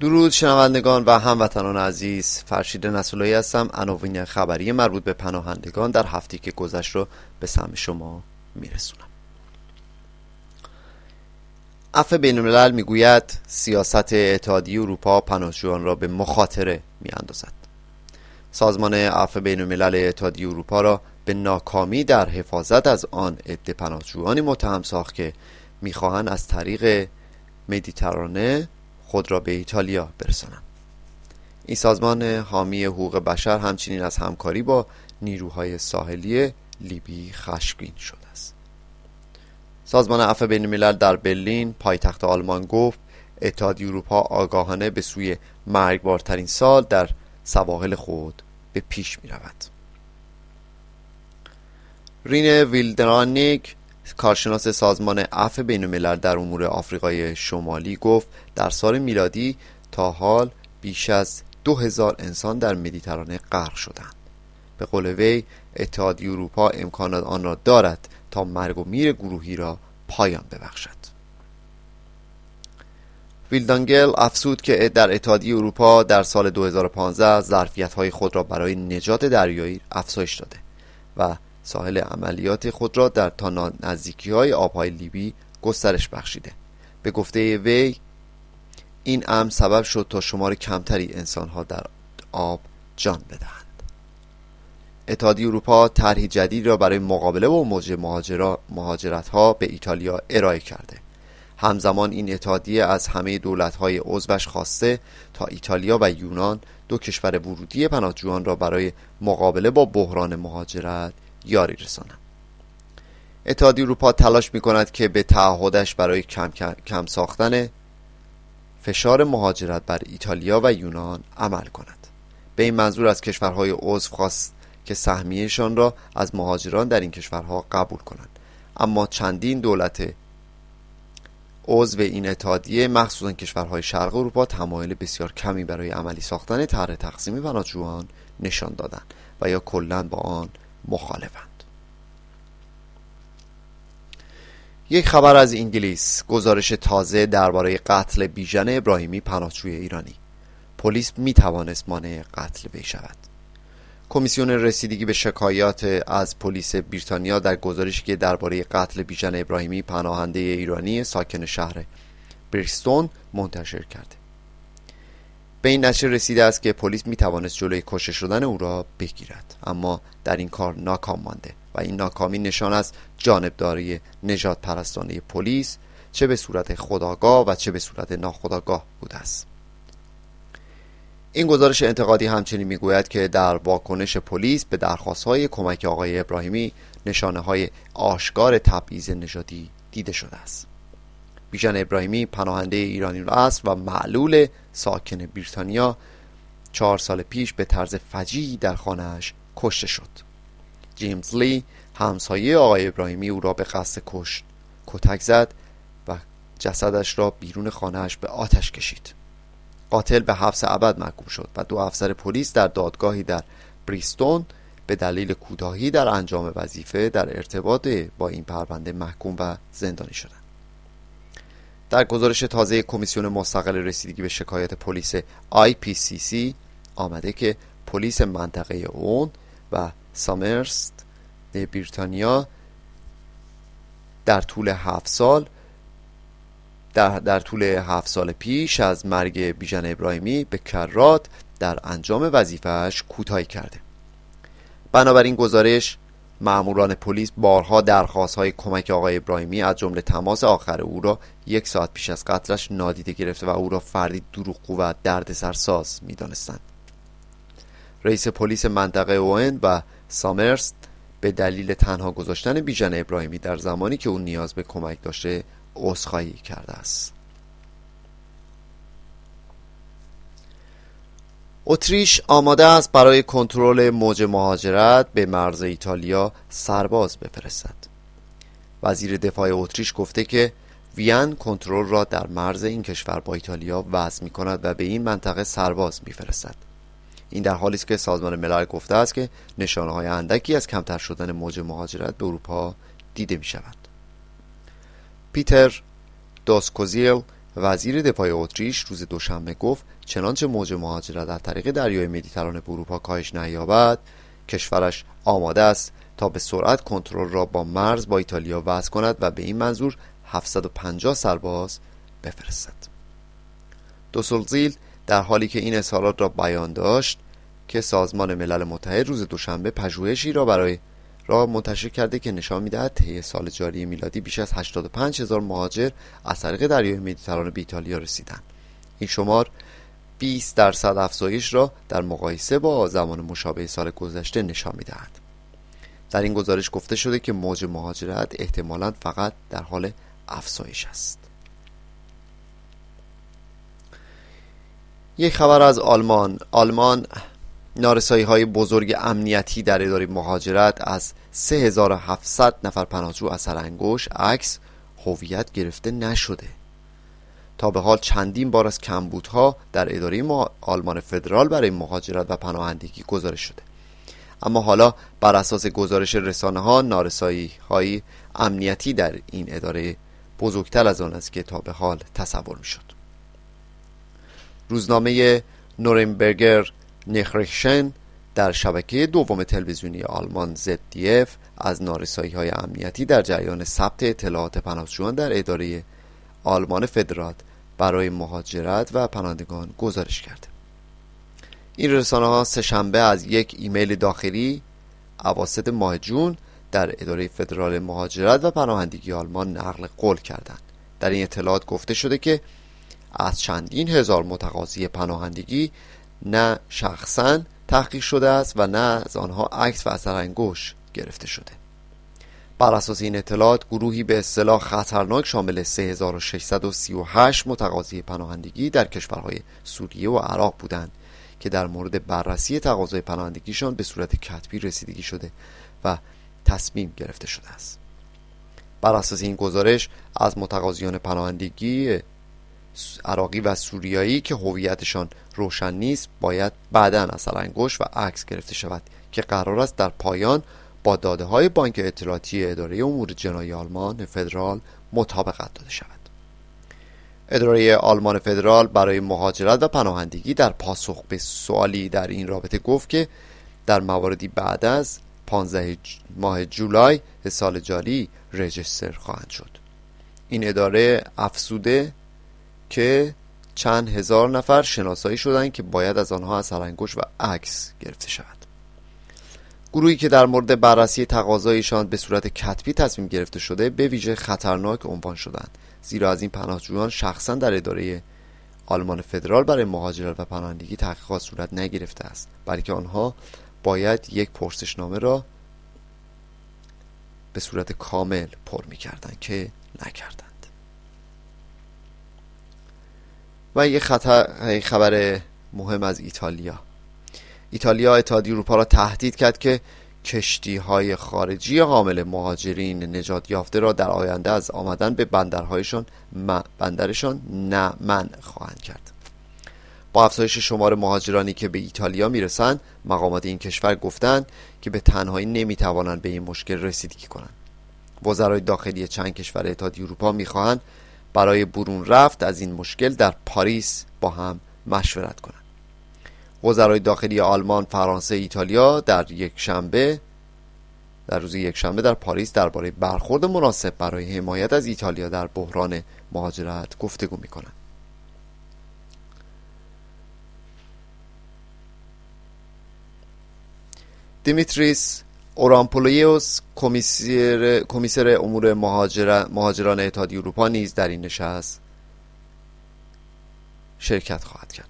درود شنوندگان و هموطنان عزیز. فرشید نسولایی هستم. عناوین خبری مربوط به پناهندگان در هفته که گذشت رو به سهم شما میرسونم. عفو بین الملل می‌گوید سیاست اتحادیه اروپا پناهجویان را به مخاطره میاندازد. سازمان عفو بین الملل اتحادیه اروپا را به ناکامی در حفاظت از آن عده پناهجویانی متهم ساخت که می‌خواهند از طریق مدیترانه خود را به ایتالیا برسانند این سازمان حامی حقوق بشر همچنین از همکاری با نیروهای ساحلی لیبی خشمگین شده است. سازمان عفو بین الملل در برلین پایتخت آلمان گفت اتحادیه اروپا آگاهانه به سوی مرگبارترین سال در سواحل خود به پیش می رود رین ویلدرانیک کارشناس سازمان عفو بین الملل در امور آفریقای شمالی گفت در سال میلادی تا حال بیش از دو هزار انسان در مدیترانه غرق شدند. به قول وی اتحادیه اروپا امکانات آن را دارد تا مرگ و میر گروهی را پایان ببخشد. ویلدانگل افزود که در اتحادیه اروپا در سال 2015 ظرفیت های خود را برای نجات دریایی افزایش داده و ساحل عملیات خود را در تا نزدیکی های آبهای لیبی گسترش بخشیده. به گفته وی این امر سبب شد تا شمار کمتری انسانها در آب جان بدهند. اتحادیه اروپا طرحی جدید را برای مقابله با موج مهاجرت ها به ایتالیا ارائه کرده. همزمان این اتحادیه از همه دولت های عضوش خواسته تا ایتالیا و یونان دو کشور ورودی پناهجویان را برای مقابله با بحران مهاجرت یاری رسانند اتحادیه اروپا تلاش می کند که به تعهدش برای کم, کم ساختن فشار مهاجرت بر ایتالیا و یونان عمل کند. به این منظور از کشورهای عضو خواست که سهمیهشان را از مهاجران در این کشورها قبول کنند. اما چندین دولت عضو این اتحادیه مخصوصا کشورهای شرق اروپا تمایل بسیار کمی برای عملی ساختن طرح تقسیم پناهجویان نشان دادند و یا کلا با آن مخالفند. یک خبر از انگلیس. گزارش تازه درباره قتل بیژن ابراهیمی پناهجوی ایرانی. پلیس می مانع قتل وی شود کمیسیون رسیدگی به شکایات از پلیس بریتانیا در گزارشی که درباره قتل بیژن ابراهیمی پناهنده ایرانی ساکن شهر بریستون منتشر کرده. به این نتیجه رسیده است که پلیس می توانست جلوی کشته شدن او را بگیرد. اما در این کار ناکام مانده و این ناکامی نشان از جانبداری نجات پرستانه پلیس چه به صورت خداگاه و چه به صورت ناخداگاه بوده است. این گزارش انتقادی همچنین می‌گوید که در واکنش پلیس به درخواست های کمک آقای ابراهیمی نشانه های آشکار تبعیض نژادی دیده شده است. بیژن ابراهیمی پناهنده ایرانی است و معلول ساکن بریتانیا چهار سال پیش به طرز فجیعی در خانهاش کشته شد. جیمز لی همسایه آقای ابراهیمی او را به قصد کشت کتک زد و جسدش را بیرون خانهاش به آتش کشید. قاتل به حبس ابد محکوم شد و دو افسر پلیس در دادگاهی در بریستون به دلیل کوتاهی در انجام وظیفه در ارتباط با این پرونده محکوم و زندانی شدند. در گزارش تازه کمیسیون مستقل رسیدگی به شکایت پلیس IPCC آمده که پلیس منطقه اون و سامرست بریتانیا در طول هفت سال در, در طول هفت سال پیش از مرگ بیژن ابراهیمی به کرات در انجام وظیفهش کوتاهی کرده. بنابراین گزارش ماموران پلیس بارها درخواست های کمک آقای ابراهیمی از جمله تماس آخر او را یک ساعت پیش از قتلش نادیده گرفته و او را فردی دروغگو و دردسرساز می‌دانستند. رئیس پلیس منطقه اوین و سامرست به دلیل تنها گذاشتن بیژن ابراهیمی در زمانی که او نیاز به کمک داشته عذرخواهی کرده است. اتریش آماده است برای کنترل موج مهاجرت به مرز ایتالیا سرباز بفرستد. وزیر دفاع اتریش گفته که وین کنترل را در مرز این کشور با ایتالیا وضع می کند و به این منطقه سرباز میفرستد. این در حالی است که سازمان ملل گفته است که نشانه های اندکی از کمتر شدن موج مهاجرت به اروپا دیده می شود پیتر دوسکوزیل وزیر دفاع اتریش روز دوشنبه گفت چنانچه موج مهاجرت در طریق دریای مدیترانه به اروپا کاهش نیابد کشورش آماده است تا به سرعت کنترل را با مرز با ایتالیا وضع کند و به این منظور 750 سرباز بفرستد. دوسلزیل در حالی که این اظهارات را بیان داشت که سازمان ملل متحد روز دوشنبه پژوهشی را برای را منتشر کرده که نشان می‌دهد طی سال جاری میلادی بیش از 85 هزار مهاجر از طریق دریای مدیترانه به ایتالیا رسیدند. این شمار 20 درصد افزایش را در مقایسه با زمان مشابه سال گذشته نشان می‌دهد. در این گزارش گفته شده که موج مهاجرت احتمالا فقط در حال افزایش است. یک خبر از آلمان. آلمان نارسایی های بزرگ امنیتی در اداره مهاجرت از 3700 نفر پناهجو از سرانگوش عکس هویت گرفته نشده. تا به حال چندین بار از کمبودها در اداره آلمان فدرال برای مهاجرت و پناهندگی گزارش شده. اما حالا بر اساس گزارش رسانه ها نارسایی های امنیتی در این اداره بزرگتر از آن است که تا به حال تصور می شد روزنامه نورنبرگر نخرشن در شبکه دوم تلویزیونی آلمان ZDF از نارسایی های امنیتی در جریان ثبت اطلاعات پناهجویان در اداره آلمان فدرات برای مهاجرت و پناهندگان گزارش کرده. این رسانه ها سهشنبه از یک ایمیل داخلی اواسط ماه جون در اداره فدرال مهاجرت و پناهندگی آلمان نقل قول کردند. در این اطلاعات گفته شده که از چندین هزار متقاضی پناهندگی نه شخصا تحقیق شده است و نه از آنها عکس و اثر انگوش گرفته شده. بر اساس این اطلاعات گروهی به اصطلاح خطرناک شامل 3638 متقاضی پناهندگی در کشورهای سوریه و عراق بودند که در مورد بررسی تقاضای پناهندگیشان به صورت کتبی رسیدگی شده و تصمیم گرفته شده است. بر اساس این گزارش از متقاضیان پناهندگی عراقی و سوریایی که هویتشان روشن نیست باید بعدا از انگوش و عکس گرفته شود که قرار است در پایان با داده های بانک اطلاعاتی اداره امور جنایی آلمان فدرال مطابقت داده شود. اداره آلمان فدرال برای مهاجرت و پناهندگی در پاسخ به سوالی در این رابطه گفت که در مواردی بعد از 15 ماه جولای سال جاری رجستر خواهند شد. این اداره افسوده که چند هزار نفر شناسایی شدند که باید از آنها از و عکس گرفته شود. گروهی که در مورد بررسی تقاضایشان به صورت کتبی تصمیم گرفته شده به ویژه خطرناک عنوان شدند. زیرا از این پناهجویان شخصا در اداره آلمان فدرال برای مهاجرت و پناهندگی تحقیقات صورت نگرفته است بلکه آنها باید یک پرسشنامه را به صورت کامل پر می کردن که نکردند. و یک خبر مهم از ایتالیا. ایتالیا اتحادیه اروپا را تهدید کرد که کشتی های خارجی حامل مهاجرین نجات یافته را در آینده از آمدن به بندرهایشان بندرشان نه من خواهند کرد. با افزایش شمار مهاجرانی که به ایتالیا می‌رسند مقامات این کشور گفتند که به تنهایی نمی‌توانند به این مشکل رسیدگی کنند. وزرای داخلی چند کشور اتحادیه اروپا می‌خواهند برای برون رفت از این مشکل در پاریس با هم مشورت کنند وزرای داخلی آلمان، فرانسه، ایتالیا در یک شنبه در روز یک شنبه در پاریس درباره برخورد مناسب برای حمایت از ایتالیا در بحران مهاجرت گفتگو می کنند. دیمیتریس اورامپولویوس کمیسر, کمیسر امور مهاجران اتحادیه اروپا نیز در این نشست شرکت خواهد کرد.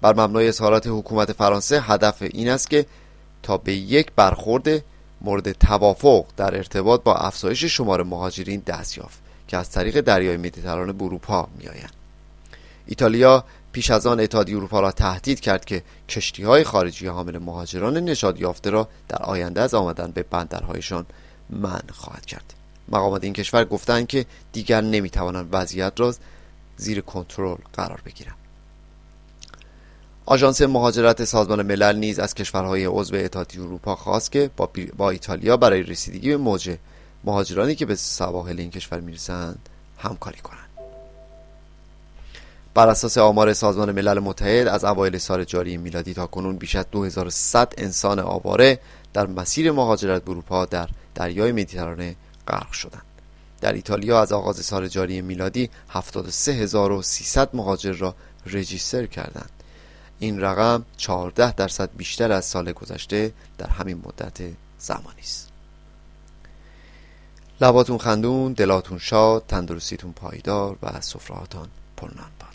بر مبنای اظهارات حکومت فرانسه هدف این است که تا به یک برخورد مورد توافق در ارتباط با افزایش شمار مهاجرین دست یافت که از طریق دریای مدیترانه به اروپا میآیند. ایتالیا پیش از آن اتحادیه اروپا را تهدید کرد که کشتی های خارجی حامل مهاجران نشاد یافته را در آینده از آمدن به بندرهایشان من خواهد کرد. مقامات این کشور گفتند که دیگر نمی‌توانند وضعیت را زیر کنترل قرار بگیرند. آژانس مهاجرت سازمان ملل نیز از کشورهای عضو اتحادیه اروپا خواست که با, با ایتالیا برای رسیدگی به موج مهاجرانی که به سواحل این کشور می‌رسند همکاری کنند. بر اساس آمار سازمان ملل متحد از اوایل سال جاری میلادی تا کنون بیش از 2100 انسان آواره در مسیر مهاجرت به اروپا در دریای مدیترانه غرق شدند. در ایتالیا از آغاز سال جاری میلادی 73300 مهاجر را رجیستر کردند. این رقم 14 درصد بیشتر از سال گذشته در همین مدت زمانی است. لباتون خندون، دلاتون شاد، تندرستیتون پایدار و سفرهاتان پرنان باد.